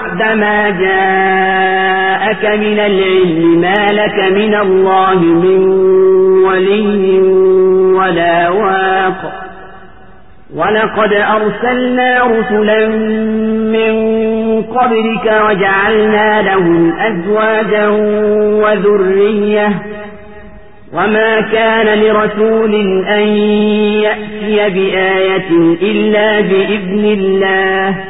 بعدما جاءك من العلم ما لك من الله من ولي ولا واق. ولقد أرسلنا رسلا من قبلك وجعلنا لهم أزواجا وذرية. وما كان لرسول أن يأتي بآية إلا بإذن الله.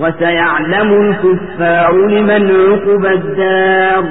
وسيعلم الكفار لمن عقب الدار